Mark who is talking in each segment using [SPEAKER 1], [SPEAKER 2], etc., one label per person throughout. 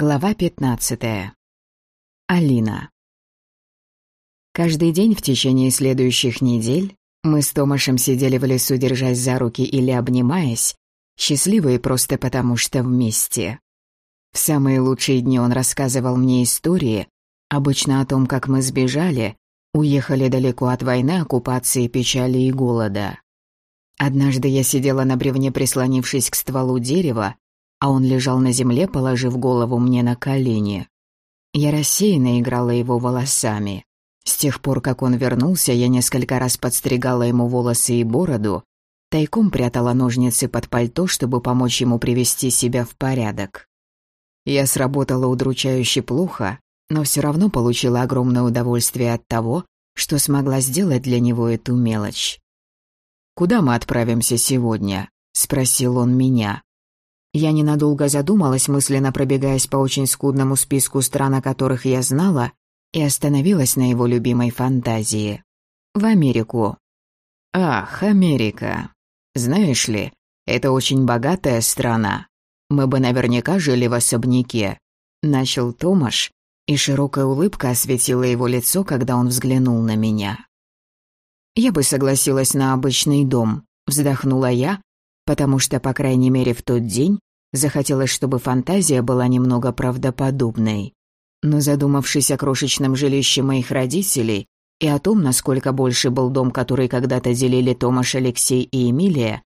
[SPEAKER 1] Глава 15. Алина. Каждый день в течение следующих недель мы с Томашем сидели в лесу, держась за руки или обнимаясь, счастливые просто потому, что вместе. В самые лучшие дни он рассказывал мне истории, обычно о том, как мы сбежали, уехали далеко от войны, оккупации, печали и голода. Однажды я сидела на бревне, прислонившись к стволу дерева, а он лежал на земле, положив голову мне на колени. Я рассеянно играла его волосами. С тех пор, как он вернулся, я несколько раз подстригала ему волосы и бороду, тайком прятала ножницы под пальто, чтобы помочь ему привести себя в порядок. Я сработала удручающе плохо, но все равно получила огромное удовольствие от того, что смогла сделать для него эту мелочь. «Куда мы отправимся сегодня?» — спросил он меня. Я ненадолго задумалась, мысленно пробегаясь по очень скудному списку стран, о которых я знала, и остановилась на его любимой фантазии. В Америку. Ах, Америка. Знаешь ли, это очень богатая страна. Мы бы наверняка жили в особняке. Начал Томаш, и широкая улыбка осветила его лицо, когда он взглянул на меня. Я бы согласилась на обычный дом, вздохнула я, потому что, по крайней мере, в тот день захотелось, чтобы фантазия была немного правдоподобной. Но задумавшись о крошечном жилище моих родителей и о том, насколько больше был дом, который когда-то делили Томаш, Алексей и Эмилия,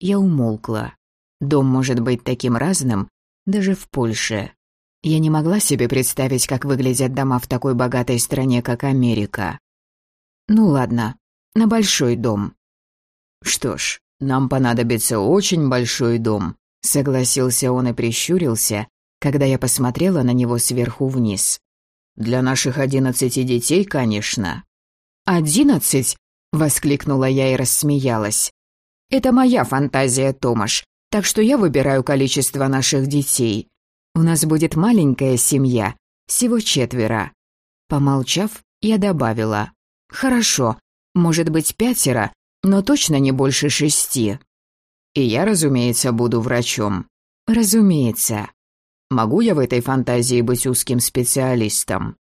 [SPEAKER 1] я умолкла. Дом может быть таким разным, даже в Польше. Я не могла себе представить, как выглядят дома в такой богатой стране, как Америка. Ну ладно, на большой дом. Что ж, «Нам понадобится очень большой дом», — согласился он и прищурился, когда я посмотрела на него сверху вниз. «Для наших одиннадцати детей, конечно». «Одиннадцать?» — воскликнула я и рассмеялась. «Это моя фантазия, Томаш, так что я выбираю количество наших детей. У нас будет маленькая семья, всего четверо». Помолчав, я добавила. «Хорошо, может быть пятеро, но точно не больше шести. И я, разумеется, буду врачом. Разумеется. Могу я в этой фантазии быть узким специалистом?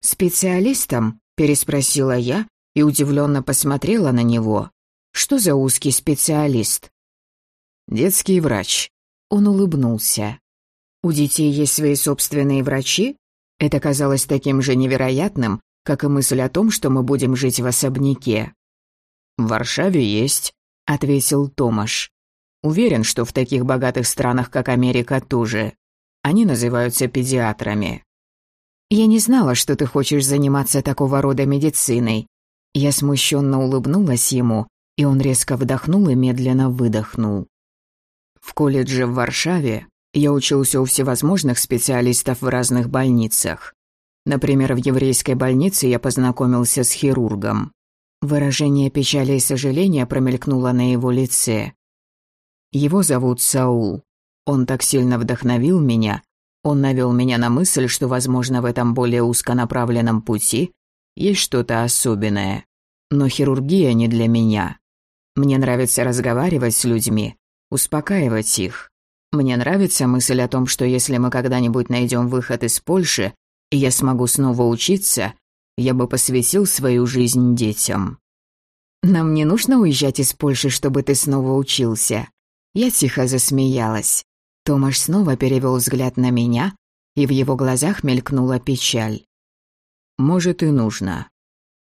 [SPEAKER 1] Специалистом? Переспросила я и удивленно посмотрела на него. Что за узкий специалист? Детский врач. Он улыбнулся. У детей есть свои собственные врачи? Это казалось таким же невероятным, как и мысль о том, что мы будем жить в особняке. «В Варшаве есть», — ответил Томаш. «Уверен, что в таких богатых странах, как Америка, тоже. Они называются педиатрами». «Я не знала, что ты хочешь заниматься такого рода медициной». Я смущенно улыбнулась ему, и он резко вдохнул и медленно выдохнул. В колледже в Варшаве я учился у всевозможных специалистов в разных больницах. Например, в еврейской больнице я познакомился с хирургом. Выражение печали и сожаления промелькнуло на его лице. Его зовут Саул. Он так сильно вдохновил меня. Он навел меня на мысль, что, возможно, в этом более узконаправленном пути есть что-то особенное. Но хирургия не для меня. Мне нравится разговаривать с людьми, успокаивать их. Мне нравится мысль о том, что если мы когда-нибудь найдем выход из Польши, и я смогу снова учиться, я бы посвятил свою жизнь детям. Нам не нужно уезжать из Польши, чтобы ты снова учился. Я тихо засмеялась. Томаш снова перевел взгляд на меня, и в его глазах мелькнула печаль. Может и нужно.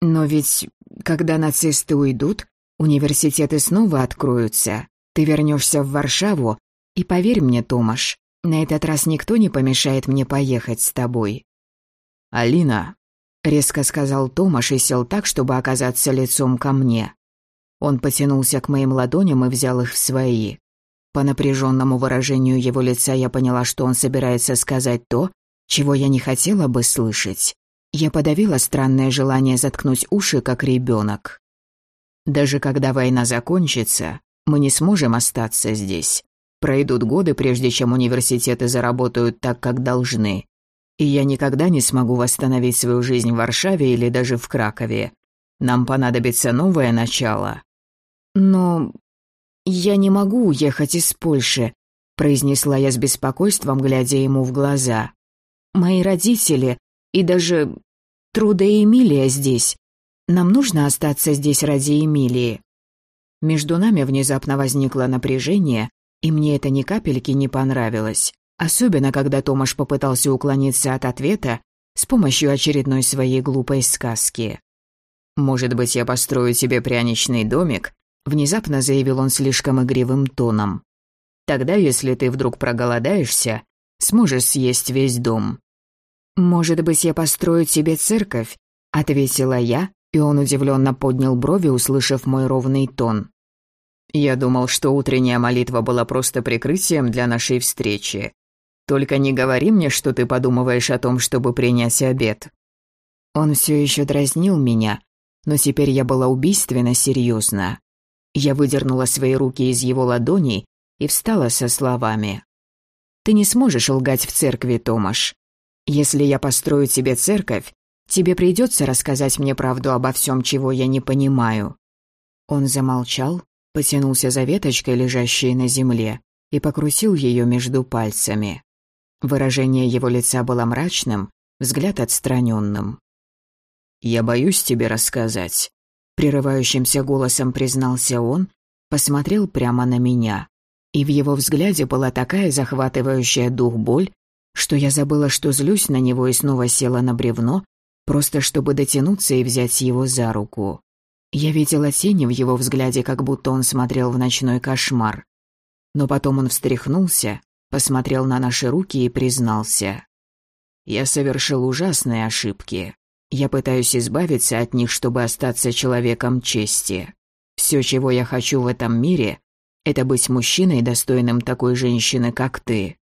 [SPEAKER 1] Но ведь, когда нацисты уйдут, университеты снова откроются. Ты вернешься в Варшаву, и поверь мне, Томаш, на этот раз никто не помешает мне поехать с тобой. Алина, резко сказал Томаш и сел так, чтобы оказаться лицом ко мне. Он потянулся к моим ладоням и взял их в свои. По напряженному выражению его лица я поняла, что он собирается сказать то, чего я не хотела бы слышать. Я подавила странное желание заткнуть уши, как ребенок. Даже когда война закончится, мы не сможем остаться здесь. Пройдут годы, прежде чем университеты заработают так, как должны и я никогда не смогу восстановить свою жизнь в Варшаве или даже в Кракове. Нам понадобится новое начало». «Но я не могу уехать из Польши», — произнесла я с беспокойством, глядя ему в глаза. мои родители и даже Труда и Эмилия здесь. Нам нужно остаться здесь ради Эмилии». Между нами внезапно возникло напряжение, и мне это ни капельки не понравилось. Особенно, когда Томаш попытался уклониться от ответа с помощью очередной своей глупой сказки. «Может быть, я построю тебе пряничный домик?» Внезапно заявил он слишком игривым тоном. «Тогда, если ты вдруг проголодаешься, сможешь съесть весь дом». «Может быть, я построю тебе церковь?» — ответила я, и он удивленно поднял брови, услышав мой ровный тон. «Я думал, что утренняя молитва была просто прикрытием для нашей встречи. Только не говори мне, что ты подумываешь о том, чтобы принять обед». Он все еще дразнил меня, но теперь я была убийственно серьезна. Я выдернула свои руки из его ладоней и встала со словами. «Ты не сможешь лгать в церкви, Томаш. Если я построю тебе церковь, тебе придется рассказать мне правду обо всем, чего я не понимаю». Он замолчал, потянулся за веточкой, лежащей на земле, и покрутил ее между пальцами. Выражение его лица было мрачным, взгляд отстраненным. «Я боюсь тебе рассказать», — прерывающимся голосом признался он, посмотрел прямо на меня. И в его взгляде была такая захватывающая дух боль, что я забыла, что злюсь на него и снова села на бревно, просто чтобы дотянуться и взять его за руку. Я видела тени в его взгляде, как будто он смотрел в ночной кошмар. Но потом он встряхнулся, посмотрел на наши руки и признался. «Я совершил ужасные ошибки. Я пытаюсь избавиться от них, чтобы остаться человеком чести. Все, чего я хочу в этом мире, это быть мужчиной, достойным такой женщины, как ты.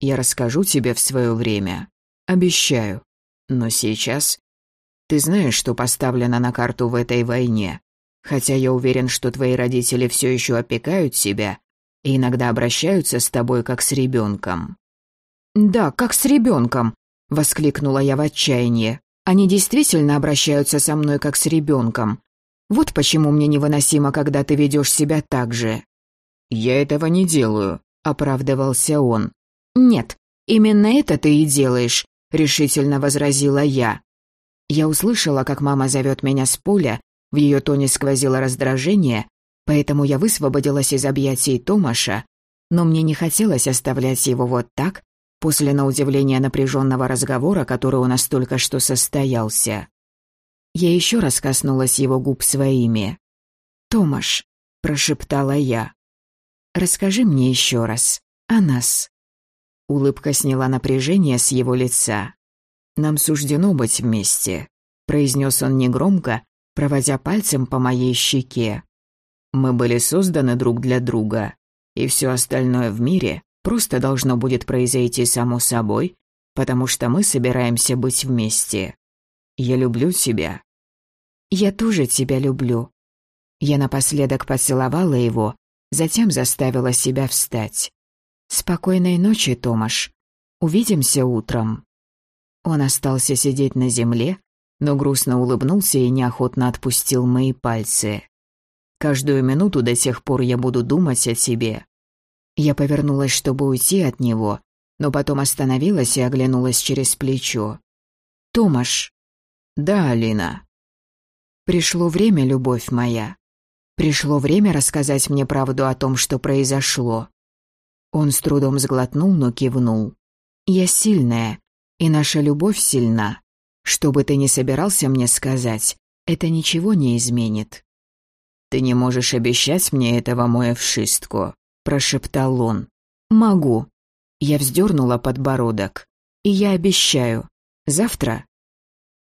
[SPEAKER 1] Я расскажу тебе в свое время. Обещаю. Но сейчас... Ты знаешь, что поставлено на карту в этой войне. Хотя я уверен, что твои родители все еще опекают себя и иногда обращаются с тобой как с ребенком. «Да, как с ребенком», — воскликнула я в отчаянии. «Они действительно обращаются со мной как с ребенком. Вот почему мне невыносимо, когда ты ведешь себя так же». «Я этого не делаю», — оправдывался он. «Нет, именно это ты и делаешь», — решительно возразила я. Я услышала, как мама зовет меня с поля, в ее тоне сквозило раздражение, Поэтому я высвободилась из объятий Томаша, но мне не хотелось оставлять его вот так, после на удивление напряженного разговора, который у нас только что состоялся. Я еще раз коснулась его губ своими. «Томаш», — прошептала я, — «расскажи мне еще раз о нас». Улыбка сняла напряжение с его лица. «Нам суждено быть вместе», — произнес он негромко, проводя пальцем по моей щеке. Мы были созданы друг для друга, и все остальное в мире просто должно будет произойти само собой, потому что мы собираемся быть вместе. Я люблю тебя. Я тоже тебя люблю. Я напоследок поцеловала его, затем заставила себя встать. Спокойной ночи, Томаш. Увидимся утром. Он остался сидеть на земле, но грустно улыбнулся и неохотно отпустил мои пальцы. Каждую минуту до тех пор я буду думать о тебе. Я повернулась, чтобы уйти от него, но потом остановилась и оглянулась через плечо. «Томаш». «Да, Алина». «Пришло время, любовь моя. Пришло время рассказать мне правду о том, что произошло». Он с трудом сглотнул, но кивнул. «Я сильная, и наша любовь сильна. Что бы ты ни собирался мне сказать, это ничего не изменит. «Ты не можешь обещать мне этого, мой вшистку», — прошептал он. «Могу». Я вздернула подбородок. «И я обещаю. Завтра?»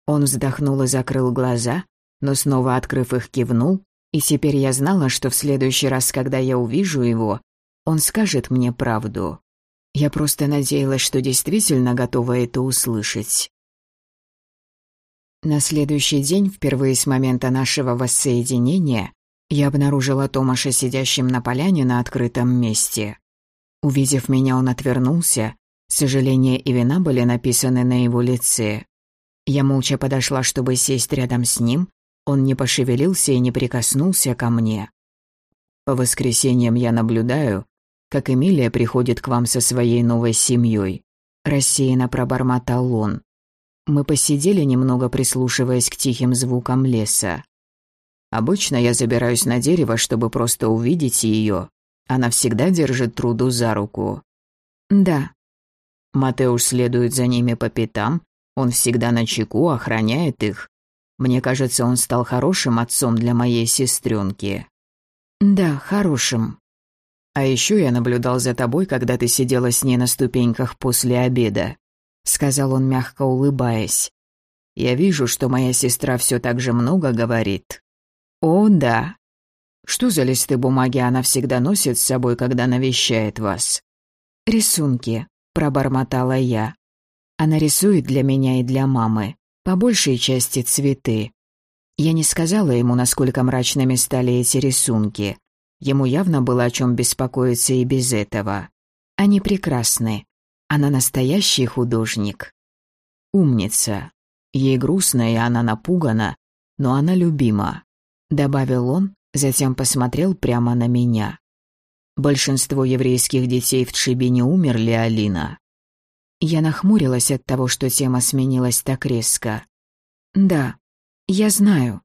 [SPEAKER 1] Он вздохнул и закрыл глаза, но снова открыв их, кивнул, и теперь я знала, что в следующий раз, когда я увижу его, он скажет мне правду. Я просто надеялась, что действительно готова это услышать. На следующий день, впервые с момента нашего воссоединения, я обнаружила Томаша сидящим на поляне на открытом месте. Увидев меня, он отвернулся. Сожаление и вина были написаны на его лице. Я молча подошла, чтобы сесть рядом с ним. Он не пошевелился и не прикоснулся ко мне. По воскресеньям я наблюдаю, как Эмилия приходит к вам со своей новой семьей. рассеянно пробормотал он. Мы посидели немного, прислушиваясь к тихим звукам леса. Обычно я забираюсь на дерево, чтобы просто увидеть ее. Она всегда держит труду за руку. Да. Матеуш следует за ними по пятам. Он всегда на чеку, охраняет их. Мне кажется, он стал хорошим отцом для моей сестренки. Да, хорошим. А еще я наблюдал за тобой, когда ты сидела с ней на ступеньках после обеда сказал он, мягко улыбаясь. «Я вижу, что моя сестра все так же много говорит». «О, да. Что за листы бумаги она всегда носит с собой, когда навещает вас?» «Рисунки», — пробормотала я. «Она рисует для меня и для мамы, по большей части цветы». Я не сказала ему, насколько мрачными стали эти рисунки. Ему явно было о чем беспокоиться и без этого. Они прекрасны, она настоящий художник. Умница. Ей грустно, и она напугана, но она любима», — добавил он, затем посмотрел прямо на меня. «Большинство еврейских детей в Тшибине умерли, Алина». Я нахмурилась от того, что тема сменилась так резко. «Да, я знаю».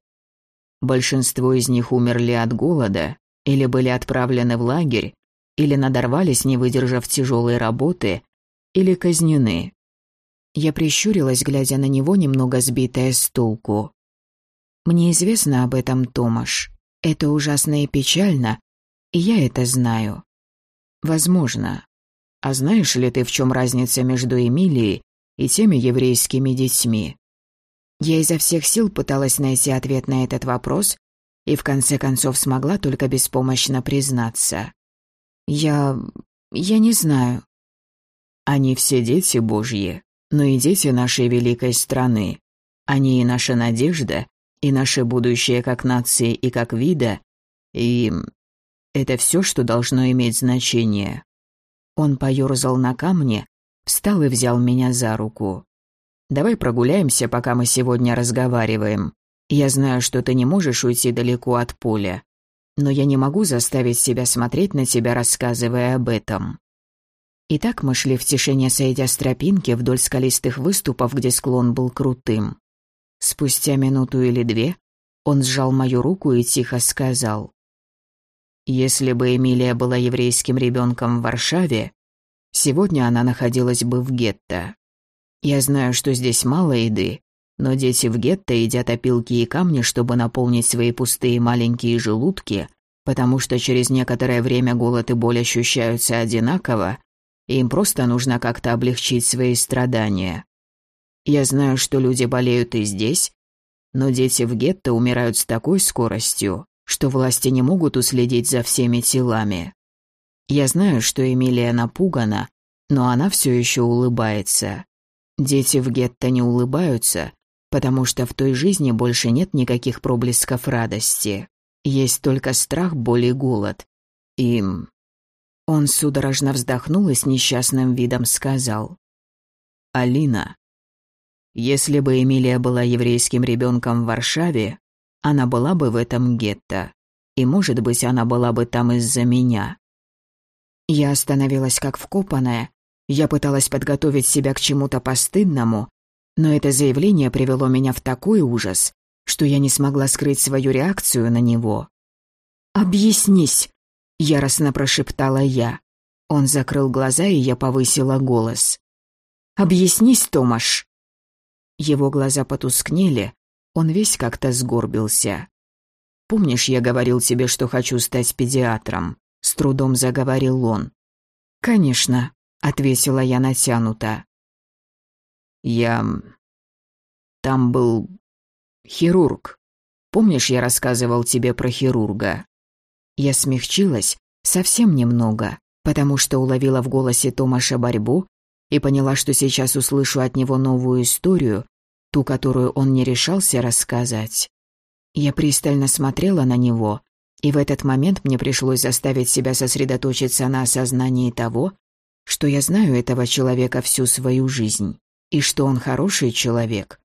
[SPEAKER 1] Большинство из них умерли от голода, или были отправлены в лагерь, или надорвались, не выдержав тяжелой работы, или казнены. Я прищурилась, глядя на него, немного сбитая с толку. Мне известно об этом, Томаш. Это ужасно и печально, и я это знаю. Возможно. А знаешь ли ты, в чем разница между Эмилией и теми еврейскими детьми? Я изо всех сил пыталась найти ответ на этот вопрос и в конце концов смогла только беспомощно признаться. Я... я не знаю. Они все дети Божьи, но и дети нашей великой страны. Они и наша надежда, и наше будущее как нации и как вида, и... Это все, что должно иметь значение. Он поёрзал на камне, встал и взял меня за руку. «Давай прогуляемся, пока мы сегодня разговариваем. Я знаю, что ты не можешь уйти далеко от поля, но я не могу заставить себя смотреть на тебя, рассказывая об этом. И так мы шли в тишине, сойдя с тропинки вдоль скалистых выступов, где склон был крутым. Спустя минуту или две он сжал мою руку и тихо сказал. «Если бы Эмилия была еврейским ребенком в Варшаве, сегодня она находилась бы в гетто. Я знаю, что здесь мало еды, но дети в гетто едят опилки и камни, чтобы наполнить свои пустые маленькие желудки, потому что через некоторое время голод и боль ощущаются одинаково, им просто нужно как-то облегчить свои страдания. Я знаю, что люди болеют и здесь, но дети в гетто умирают с такой скоростью, что власти не могут уследить за всеми телами. Я знаю, что Эмилия напугана, но она все еще улыбается. Дети в гетто не улыбаются, потому что в той жизни больше нет никаких проблесков радости. Есть только страх, боль и голод. Им он судорожно вздохнул и с несчастным видом сказал. «Алина, если бы Эмилия была еврейским ребенком в Варшаве, она была бы в этом гетто, и, может быть, она была бы там из-за меня». Я остановилась как вкопанная, я пыталась подготовить себя к чему-то постыдному, но это заявление привело меня в такой ужас, что я не смогла скрыть свою реакцию на него. «Объяснись!» Яростно прошептала я. Он закрыл глаза, и я повысила голос. «Объяснись, Томаш!» Его глаза потускнели, он весь как-то сгорбился. «Помнишь, я говорил тебе, что хочу стать педиатром?» С трудом заговорил он. «Конечно», — ответила я натянуто. «Я... там был... хирург. Помнишь, я рассказывал тебе про хирурга?» Я смягчилась совсем немного, потому что уловила в голосе Томаша борьбу и поняла, что сейчас услышу от него новую историю, ту, которую он не решался рассказать. Я пристально смотрела на него, и в этот момент мне пришлось заставить себя сосредоточиться на осознании того, что я знаю этого человека всю свою жизнь, и что он хороший человек.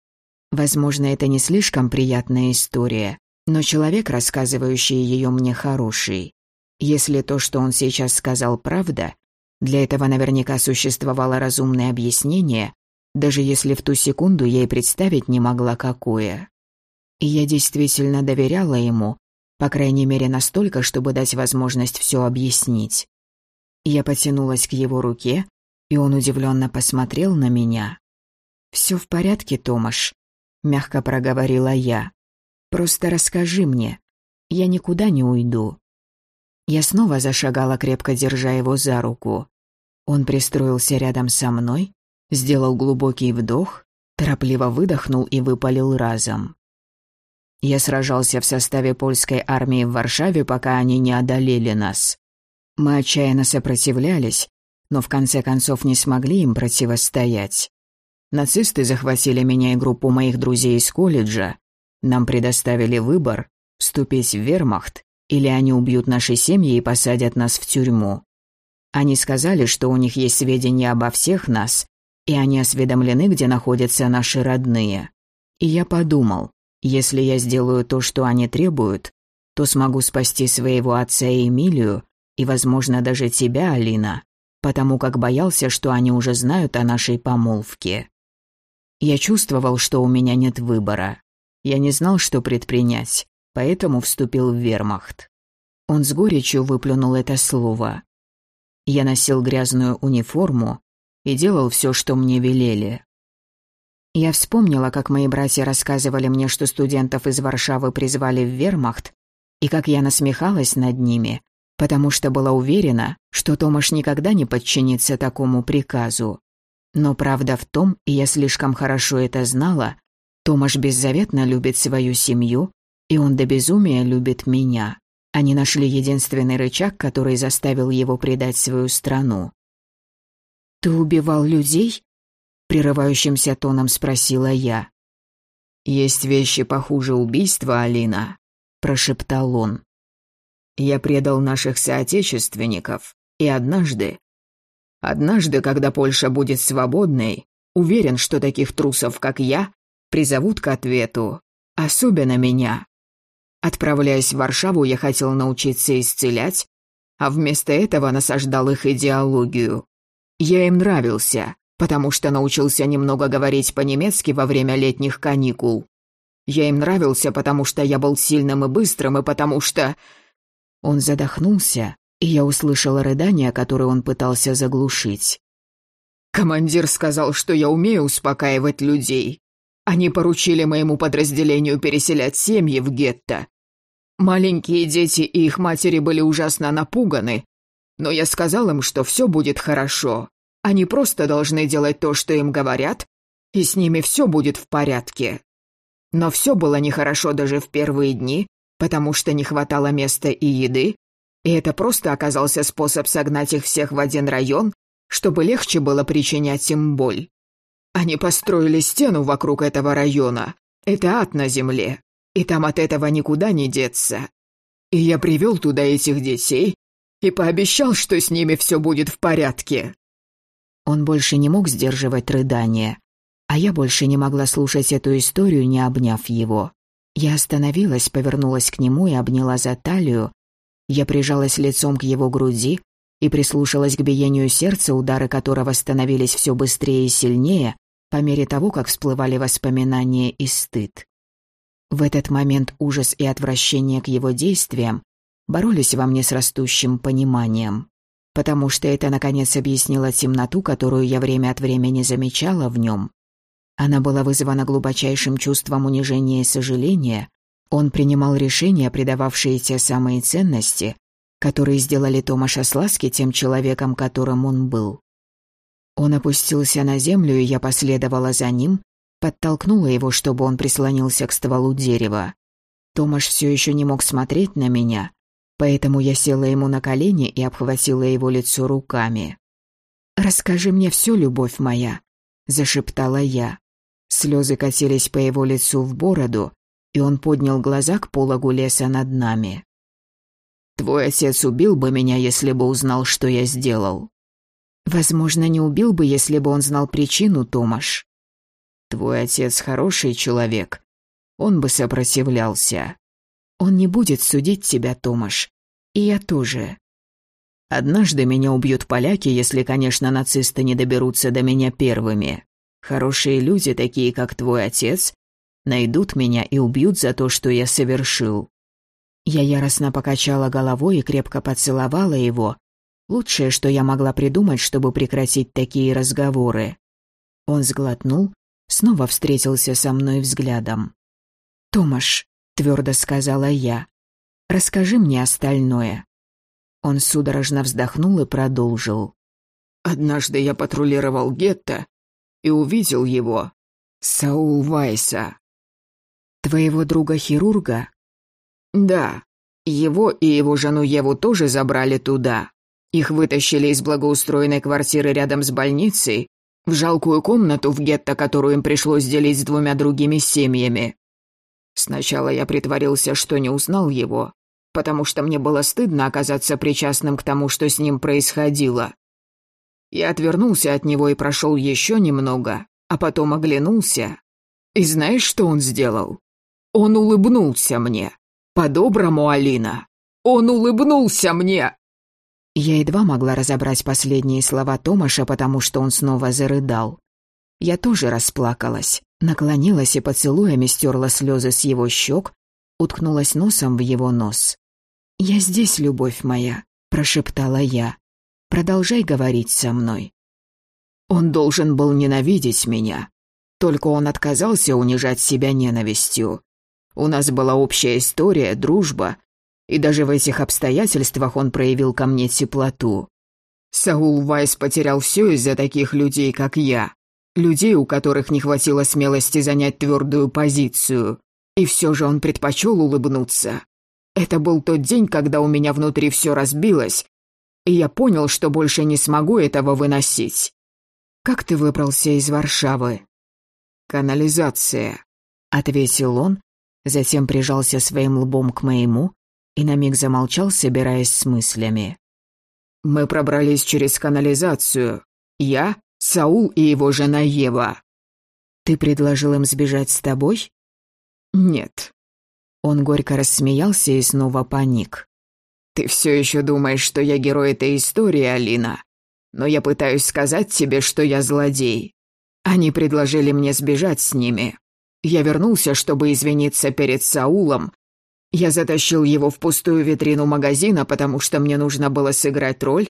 [SPEAKER 1] Возможно, это не слишком приятная история, но человек, рассказывающий ее мне, хороший. Если то, что он сейчас сказал, правда, Для этого наверняка существовало разумное объяснение, даже если в ту секунду я и представить не могла какое. И я действительно доверяла ему, по крайней мере настолько, чтобы дать возможность все объяснить. Я потянулась к его руке, и он удивленно посмотрел на меня. «Все в порядке, Томаш», — мягко проговорила я. «Просто расскажи мне. Я никуда не уйду». Я снова зашагала, крепко держа его за руку. Он пристроился рядом со мной, сделал глубокий вдох, торопливо выдохнул и выпалил разом. Я сражался в составе польской армии в Варшаве, пока они не одолели нас. Мы отчаянно сопротивлялись, но в конце концов не смогли им противостоять. Нацисты захватили меня и группу моих друзей из колледжа. Нам предоставили выбор – вступить в вермахт, или они убьют наши семьи и посадят нас в тюрьму. Они сказали, что у них есть сведения обо всех нас, и они осведомлены, где находятся наши родные. И я подумал, если я сделаю то, что они требуют, то смогу спасти своего отца и Эмилию, и, возможно, даже тебя, Алина, потому как боялся, что они уже знают о нашей помолвке. Я чувствовал, что у меня нет выбора. Я не знал, что предпринять, поэтому вступил в вермахт. Он с горечью выплюнул это слово. Я носил грязную униформу и делал все, что мне велели. Я вспомнила, как мои братья рассказывали мне, что студентов из Варшавы призвали в вермахт, и как я насмехалась над ними, потому что была уверена, что Томаш никогда не подчинится такому приказу. Но правда в том, и я слишком хорошо это знала, Томаш беззаветно любит свою семью, и он до безумия любит меня. Они нашли единственный рычаг, который заставил его предать свою страну. «Ты убивал людей?» прерывающимся тоном спросила я. «Есть вещи похуже убийства, Алина», – прошептал он. «Я предал наших соотечественников, и однажды, однажды, когда Польша будет свободной, уверен, что таких трусов, как я, призовут к ответу, особенно меня. Отправляясь в Варшаву, я хотел научиться исцелять, а вместо этого насаждал их идеологию. Я им нравился, потому что научился немного говорить по-немецки во время летних каникул. Я им нравился, потому что я был сильным и быстрым, и потому что...» Он задохнулся, и я услышала рыдание, которое он пытался заглушить. «Командир сказал, что я умею успокаивать людей. Они поручили моему подразделению переселять семьи в гетто. Маленькие дети и их матери были ужасно напуганы, но я сказал им, что все будет хорошо. Они просто должны делать то, что им говорят, и с ними все будет в порядке. Но все было нехорошо даже в первые дни, потому что не хватало места и еды, и это просто оказался способ согнать их всех в один район, чтобы легче было причинять им боль. Они построили стену вокруг этого района. Это ад на земле, и там от этого никуда не деться. И я привел туда этих детей и пообещал, что с ними все будет в порядке. Он больше не мог сдерживать рыдания, а я больше не могла слушать эту историю, не обняв его. Я остановилась, повернулась к нему и обняла за талию. Я прижалась лицом к его груди и прислушалась к биению сердца, удары которого становились все быстрее и сильнее по мере того, как всплывали воспоминания и стыд. В этот момент ужас и отвращение к его действиям боролись во мне с растущим пониманием потому что это, наконец, объяснило темноту, которую я время от времени замечала в нем. Она была вызвана глубочайшим чувством унижения и сожаления. Он принимал решения, придававшие те самые ценности, которые сделали Томаша Сласки тем человеком, которым он был. Он опустился на землю, и я последовала за ним, подтолкнула его, чтобы он прислонился к стволу дерева. Томаш все еще не мог смотреть на меня, Поэтому я села ему на колени и обхватила его лицо руками. «Расскажи мне все, любовь моя», — зашептала я. Слезы катились по его лицу в бороду, и он поднял глаза к пологу леса над нами. «Твой отец убил бы меня, если бы узнал, что я сделал». «Возможно, не убил бы, если бы он знал причину, Томаш». «Твой отец хороший человек. Он бы сопротивлялся». Он не будет судить тебя, Томаш. И я тоже. Однажды меня убьют поляки, если, конечно, нацисты не доберутся до меня первыми. Хорошие люди, такие как твой отец, найдут меня и убьют за то, что я совершил». Я яростно покачала головой и крепко поцеловала его. Лучшее, что я могла придумать, чтобы прекратить такие разговоры. Он сглотнул, снова встретился со мной взглядом. «Томаш», — твердо сказала я, — «расскажи мне остальное». Он судорожно вздохнул и продолжил. «Однажды я патрулировал гетто и увидел его, Саул Вайса». «Твоего друга-хирурга?» «Да, его и его жену Еву тоже забрали туда. Их вытащили из благоустроенной квартиры рядом с больницей в жалкую комнату в гетто, которую им пришлось делить с двумя другими семьями. Сначала я притворился, что не узнал его, потому что мне было стыдно оказаться причастным к тому, что с ним происходило. Я отвернулся от него и прошел еще немного, а потом оглянулся. И знаешь, что он сделал? Он улыбнулся мне. По-доброму, Алина. Он улыбнулся мне. Я едва могла разобрать последние слова Томаша, потому что он снова зарыдал. Я тоже расплакалась, наклонилась и поцелуями стерла слезы с его щек, уткнулась носом в его нос. «Я здесь, любовь моя», — прошептала я. «Продолжай говорить со мной». Он должен был ненавидеть меня. Только он отказался унижать себя ненавистью. У нас была общая история, дружба, и даже в этих обстоятельствах он проявил ко мне теплоту. Саул Вайс потерял все из-за таких людей, как я. Людей, у которых не хватило смелости занять твердую позицию. И все же он предпочел улыбнуться. Это был тот день, когда у меня внутри все разбилось, и я понял, что больше не смогу этого выносить. «Как ты выбрался из Варшавы?» «Канализация», — ответил он, затем прижался своим лбом к моему и на миг замолчал, собираясь с мыслями. «Мы пробрались через канализацию. Я, Саул и его жена Ева». «Ты предложил им сбежать с тобой?» «Нет, он горько рассмеялся и снова паник. «Ты все еще думаешь, что я герой этой истории, Алина? Но я пытаюсь сказать тебе, что я злодей. Они предложили мне сбежать с ними. Я вернулся, чтобы извиниться перед Саулом. Я затащил его в пустую витрину магазина, потому что мне нужно было сыграть роль.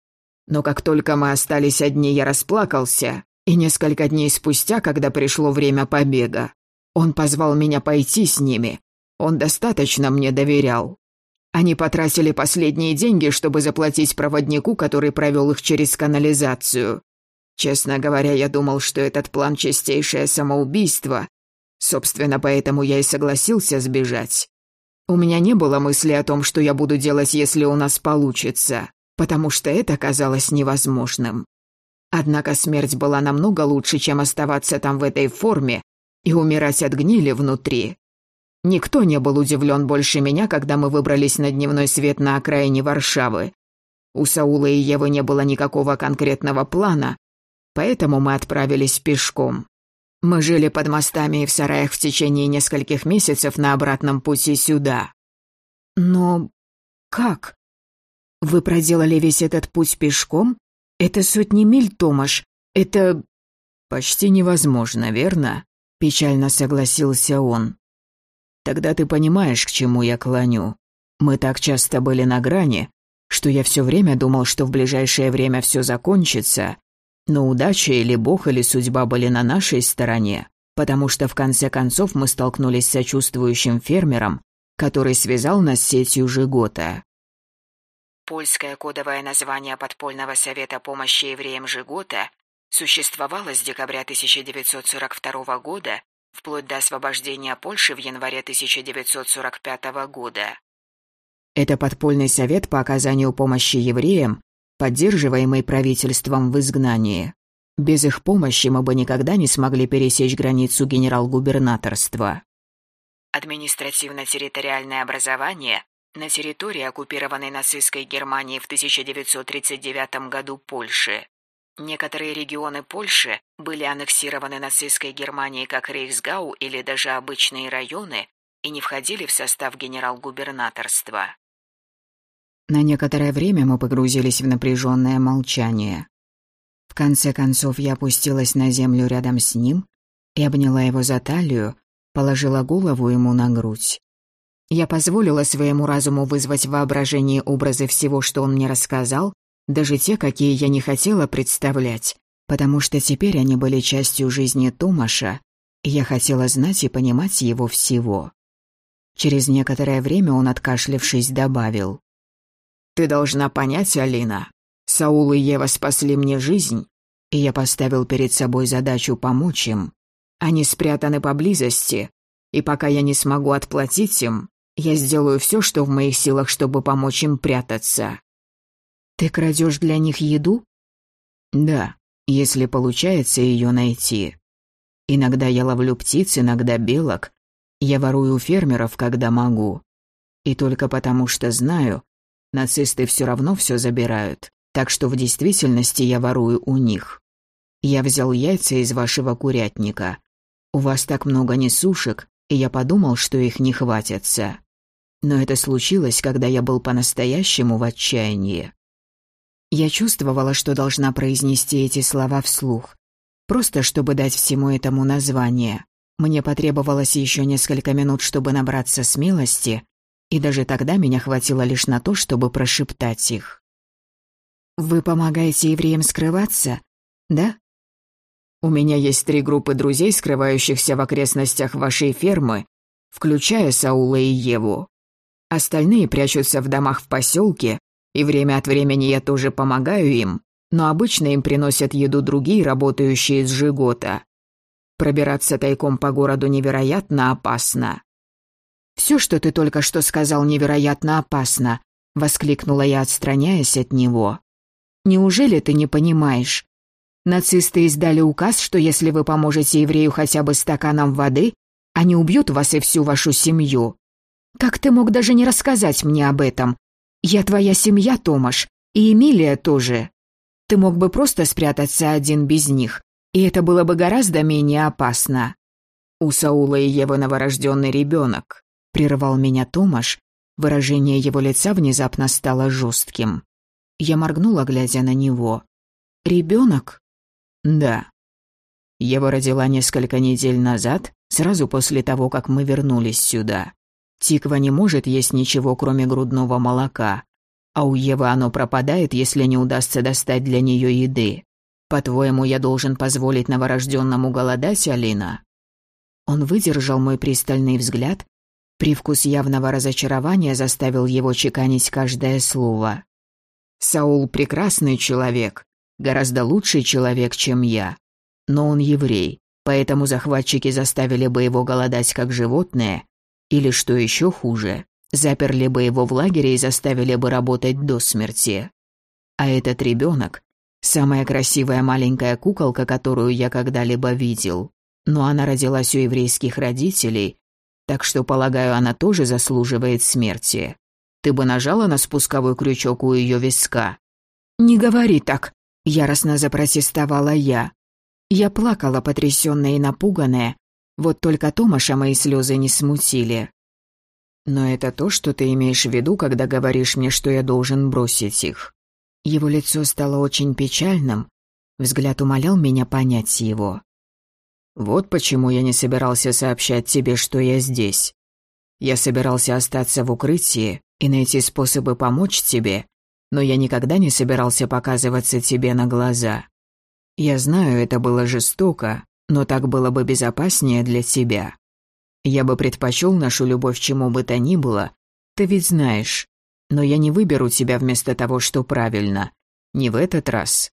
[SPEAKER 1] Но как только мы остались одни, я расплакался. И несколько дней спустя, когда пришло время побега, он позвал меня пойти с ними, он достаточно мне доверял. Они потратили последние деньги, чтобы заплатить проводнику, который провел их через канализацию. Честно говоря, я думал, что этот план чистейшее самоубийство. Собственно, поэтому я и согласился сбежать. У меня не было мысли о том, что я буду делать, если у нас получится, потому что это казалось невозможным. Однако смерть была намного лучше, чем оставаться там в этой форме и умирать от гнили внутри. Никто не был удивлен больше меня, когда мы выбрались на дневной свет на окраине Варшавы. У Саула и Евы не было никакого конкретного плана, поэтому мы отправились пешком. Мы жили под мостами и в сараях в течение нескольких месяцев на обратном пути сюда. Но как? Вы проделали весь этот путь пешком? Это сотни миль, Томаш. Это почти невозможно, верно? Печально согласился он. Тогда ты понимаешь, к чему я клоню. Мы так часто были на грани, что я все время думал, что в ближайшее время все закончится, но удача или бог, или судьба были на нашей стороне, потому что в конце концов мы столкнулись с сочувствующим фермером, который связал нас с сетью Жигота. Польское кодовое название подпольного совета помощи евреям Жигота существовало с декабря 1942 года вплоть до освобождения Польши в январе 1945 года. Это подпольный совет по оказанию помощи евреям, поддерживаемый правительством в изгнании. Без их помощи мы бы никогда не смогли пересечь границу генерал-губернаторства. Административно-территориальное образование на территории, оккупированной нацистской Германией в 1939 году Польши. Некоторые регионы Польши были аннексированы нацистской Германией как Рейхсгау или даже обычные районы и не входили в состав генерал-губернаторства. На некоторое время мы погрузились в напряженное молчание. В конце концов я опустилась на землю рядом с ним и обняла его за талию, положила голову ему на грудь. Я позволила своему разуму вызвать в воображении образы всего, что он мне рассказал, даже те, какие я не хотела представлять, потому что теперь они были частью жизни Томаша, и я хотела знать и понимать его всего. Через некоторое время он, откашлившись, добавил. «Ты должна понять, Алина, Саул и Ева спасли мне жизнь, и я поставил перед собой задачу помочь им. Они спрятаны поблизости, и пока я не смогу отплатить им, я сделаю все, что в моих силах, чтобы помочь им прятаться». «Ты крадешь для них еду?» «Да, если получается ее найти. Иногда я ловлю птиц, иногда белок. Я ворую у фермеров, когда могу. И только потому что знаю, нацисты все равно все забирают, так что в действительности я ворую у них. Я взял яйца из вашего курятника. У вас так много несушек, и я подумал, что их не хватится. Но это случилось, когда я был по-настоящему в отчаянии. Я чувствовала, что должна произнести эти слова вслух, просто чтобы дать всему этому название. Мне потребовалось еще несколько минут, чтобы набраться смелости, и даже тогда меня хватило лишь на то, чтобы прошептать их. «Вы помогаете евреям скрываться, да?» «У меня есть три группы друзей, скрывающихся в окрестностях вашей фермы, включая Саула и Еву. Остальные прячутся в домах в поселке и время от времени я тоже помогаю им, но обычно им приносят еду другие, работающие из Жигота. Пробираться тайком по городу невероятно опасно. «Все, что ты только что сказал, невероятно опасно», — воскликнула я, отстраняясь от него. «Неужели ты не понимаешь? Нацисты издали указ, что если вы поможете еврею хотя бы стаканом воды, они убьют вас и всю вашу семью. Как ты мог даже не рассказать мне об этом? «Я твоя семья, Томаш, и Эмилия тоже. Ты мог бы просто спрятаться один без них, и это было бы гораздо менее опасно». «У Саула и Евы новорожденный ребенок», — прервал меня Томаш. Выражение его лица внезапно стало жестким. Я моргнула, глядя на него. «Ребенок?» «Да». Ева родила несколько недель назад, сразу после того, как мы вернулись сюда. Тиква не может есть ничего, кроме грудного молока, а у Евы оно пропадает, если не удастся достать для нее еды. По-твоему, я должен позволить новорожденному голодать, Алина?» Он выдержал мой пристальный взгляд. Привкус явного разочарования заставил его чеканить каждое слово. «Саул прекрасный человек, гораздо лучший человек, чем я. Но он еврей, поэтому захватчики заставили бы его голодать как животное, или, что еще хуже, заперли бы его в лагере и заставили бы работать до смерти. А этот ребенок – самая красивая маленькая куколка, которую я когда-либо видел. Но она родилась у еврейских родителей, так что, полагаю, она тоже заслуживает смерти. Ты бы нажала на спусковой крючок у ее виска. «Не говори так», – яростно запротестовала я. Я плакала, потрясённая и напуганная, вот только Томаша мои слезы не смутили. Но это то, что ты имеешь в виду, когда говоришь мне, что я должен бросить их. Его лицо стало очень печальным, взгляд умолял меня понять его. Вот почему я не собирался сообщать тебе, что я здесь. Я собирался остаться в укрытии и найти способы помочь тебе, но я никогда не собирался показываться тебе на глаза. Я знаю, это было жестоко, но так было бы безопаснее для тебя. Я бы предпочел нашу любовь чему бы то ни было, ты ведь знаешь. Но я не выберу тебя вместо того, что правильно. Не в этот раз.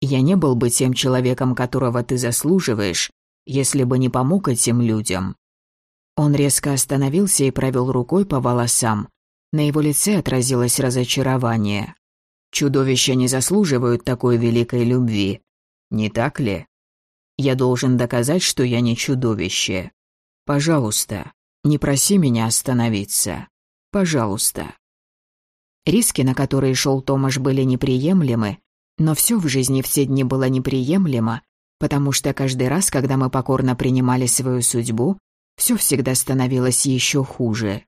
[SPEAKER 1] Я не был бы тем человеком, которого ты заслуживаешь, если бы не помог этим людям». Он резко остановился и провел рукой по волосам. На его лице отразилось разочарование. «Чудовища не заслуживают такой великой любви. Не так ли?» Я должен доказать, что я не чудовище. Пожалуйста, не проси меня остановиться. Пожалуйста. Риски, на которые шел Томаш, были неприемлемы, но все в жизни в те дни было неприемлемо, потому что каждый раз, когда мы покорно принимали свою судьбу, все всегда становилось еще хуже.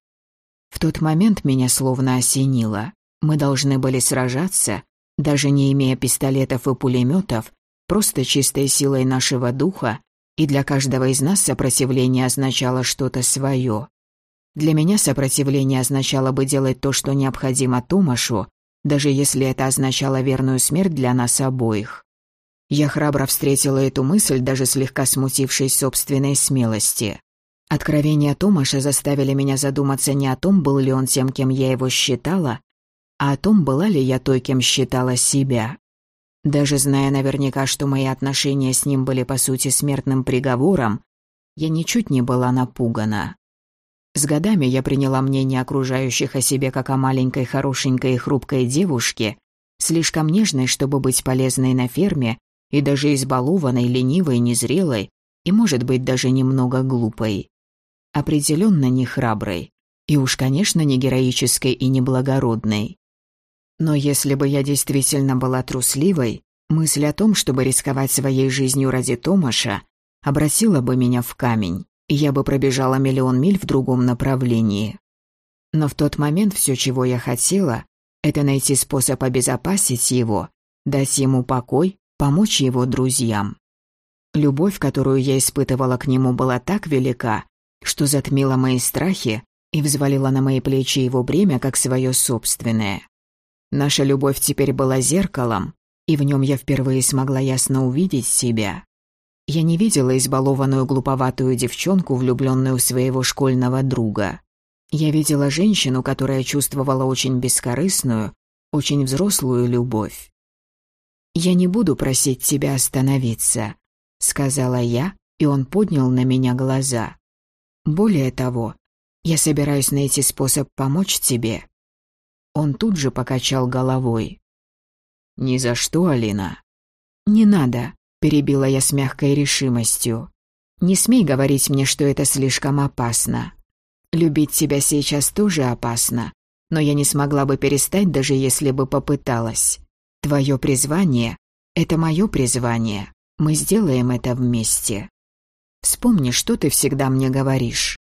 [SPEAKER 1] В тот момент меня словно осенило. Мы должны были сражаться, даже не имея пистолетов и пулеметов, просто чистой силой нашего духа, и для каждого из нас сопротивление означало что-то свое. Для меня сопротивление означало бы делать то, что необходимо Томашу, даже если это означало верную смерть для нас обоих. Я храбро встретила эту мысль, даже слегка смутившись собственной смелости. Откровения Томаша заставили меня задуматься не о том, был ли он тем, кем я его считала, а о том, была ли я той, кем считала себя. Даже зная наверняка, что мои отношения с ним были по сути смертным приговором, я ничуть не была напугана. С годами я приняла мнение окружающих о себе как о маленькой, хорошенькой и хрупкой девушке, слишком нежной, чтобы быть полезной на ферме, и даже избалованной, ленивой, незрелой, и, может быть, даже немного глупой. Определенно не храброй, и уж, конечно, не героической и не благородной. Но если бы я действительно была трусливой, мысль о том, чтобы рисковать своей жизнью ради Томаша, обратила бы меня в камень, и я бы пробежала миллион миль в другом направлении. Но в тот момент все, чего я хотела, это найти способ обезопасить его, дать ему покой, помочь его друзьям. Любовь, которую я испытывала к нему, была так велика, что затмила мои страхи и взвалила на мои плечи его бремя как свое собственное. Наша любовь теперь была зеркалом, и в нем я впервые смогла ясно увидеть себя. Я не видела избалованную глуповатую девчонку, влюбленную в своего школьного друга. Я видела женщину, которая чувствовала очень бескорыстную, очень взрослую любовь. «Я не буду просить тебя остановиться», — сказала я, и он поднял на меня глаза. «Более того, я собираюсь найти способ помочь тебе. Он тут же покачал головой. «Ни за что, Алина». «Не надо», — перебила я с мягкой решимостью. «Не смей говорить мне, что это слишком опасно. Любить тебя сейчас тоже опасно, но я не смогла бы перестать, даже если бы попыталась. Твое призвание — это мое призвание. Мы сделаем это вместе. Вспомни, что ты всегда мне говоришь».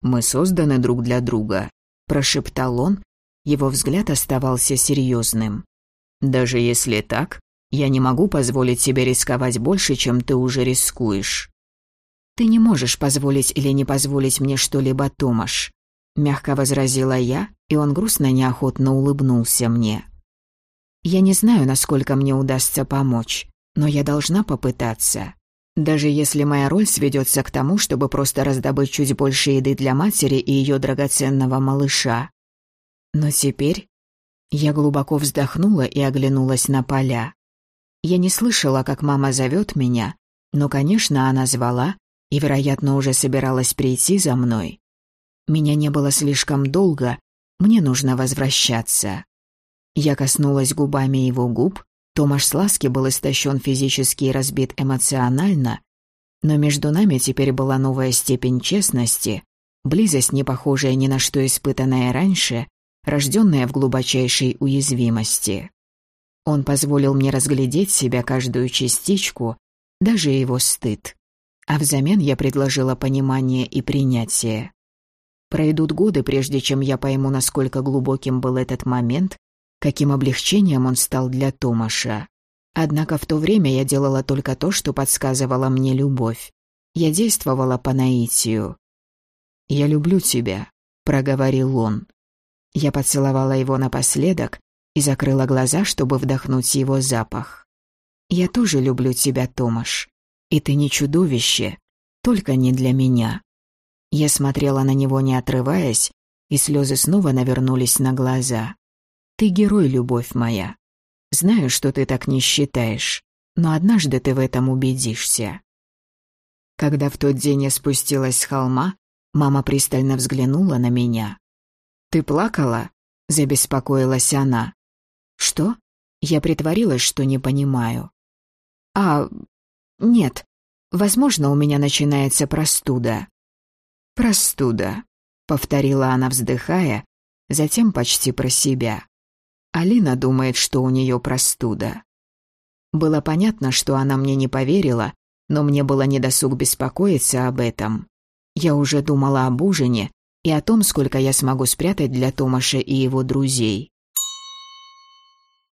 [SPEAKER 1] «Мы созданы друг для друга», — прошептал он, его взгляд оставался серьезным. «Даже если так, я не могу позволить себе рисковать больше, чем ты уже рискуешь». «Ты не можешь позволить или не позволить мне что-либо, Томаш», — мягко возразила я, и он грустно неохотно улыбнулся мне. «Я не знаю, насколько мне удастся помочь, но я должна попытаться. Даже если моя роль сведется к тому, чтобы просто раздобыть чуть больше еды для матери и ее драгоценного малыша. Но теперь я глубоко вздохнула и оглянулась на поля. Я не слышала, как мама зовет меня, но, конечно, она звала и, вероятно, уже собиралась прийти за мной. Меня не было слишком долго, мне нужно возвращаться. Я коснулась губами его губ, Томаш Сласки был истощен физически и разбит эмоционально, но между нами теперь была новая степень честности, близость, не похожая ни на что испытанное раньше, рожденная в глубочайшей уязвимости. Он позволил мне разглядеть себя каждую частичку, даже его стыд. А взамен я предложила понимание и принятие. Пройдут годы, прежде чем я пойму, насколько глубоким был этот момент, каким облегчением он стал для Томаша. Однако в то время я делала только то, что подсказывала мне любовь. Я действовала по наитию. «Я люблю тебя», — проговорил он. Я поцеловала его напоследок и закрыла глаза, чтобы вдохнуть его запах. «Я тоже люблю тебя, Томаш. И ты не чудовище, только не для меня». Я смотрела на него, не отрываясь, и слезы снова навернулись на глаза. «Ты герой, любовь моя. Знаю, что ты так не считаешь, но однажды ты в этом убедишься». Когда в тот день я спустилась с холма, мама пристально взглянула на меня. «Ты плакала?» — забеспокоилась она. «Что?» Я притворилась, что не понимаю. «А, нет. Возможно, у меня начинается простуда». «Простуда», — повторила она, вздыхая, затем почти про себя. Алина думает, что у нее простуда. Было понятно, что она мне не поверила, но мне было недосуг беспокоиться об этом. Я уже думала об ужине, и о том, сколько я смогу спрятать для Томаша и его друзей.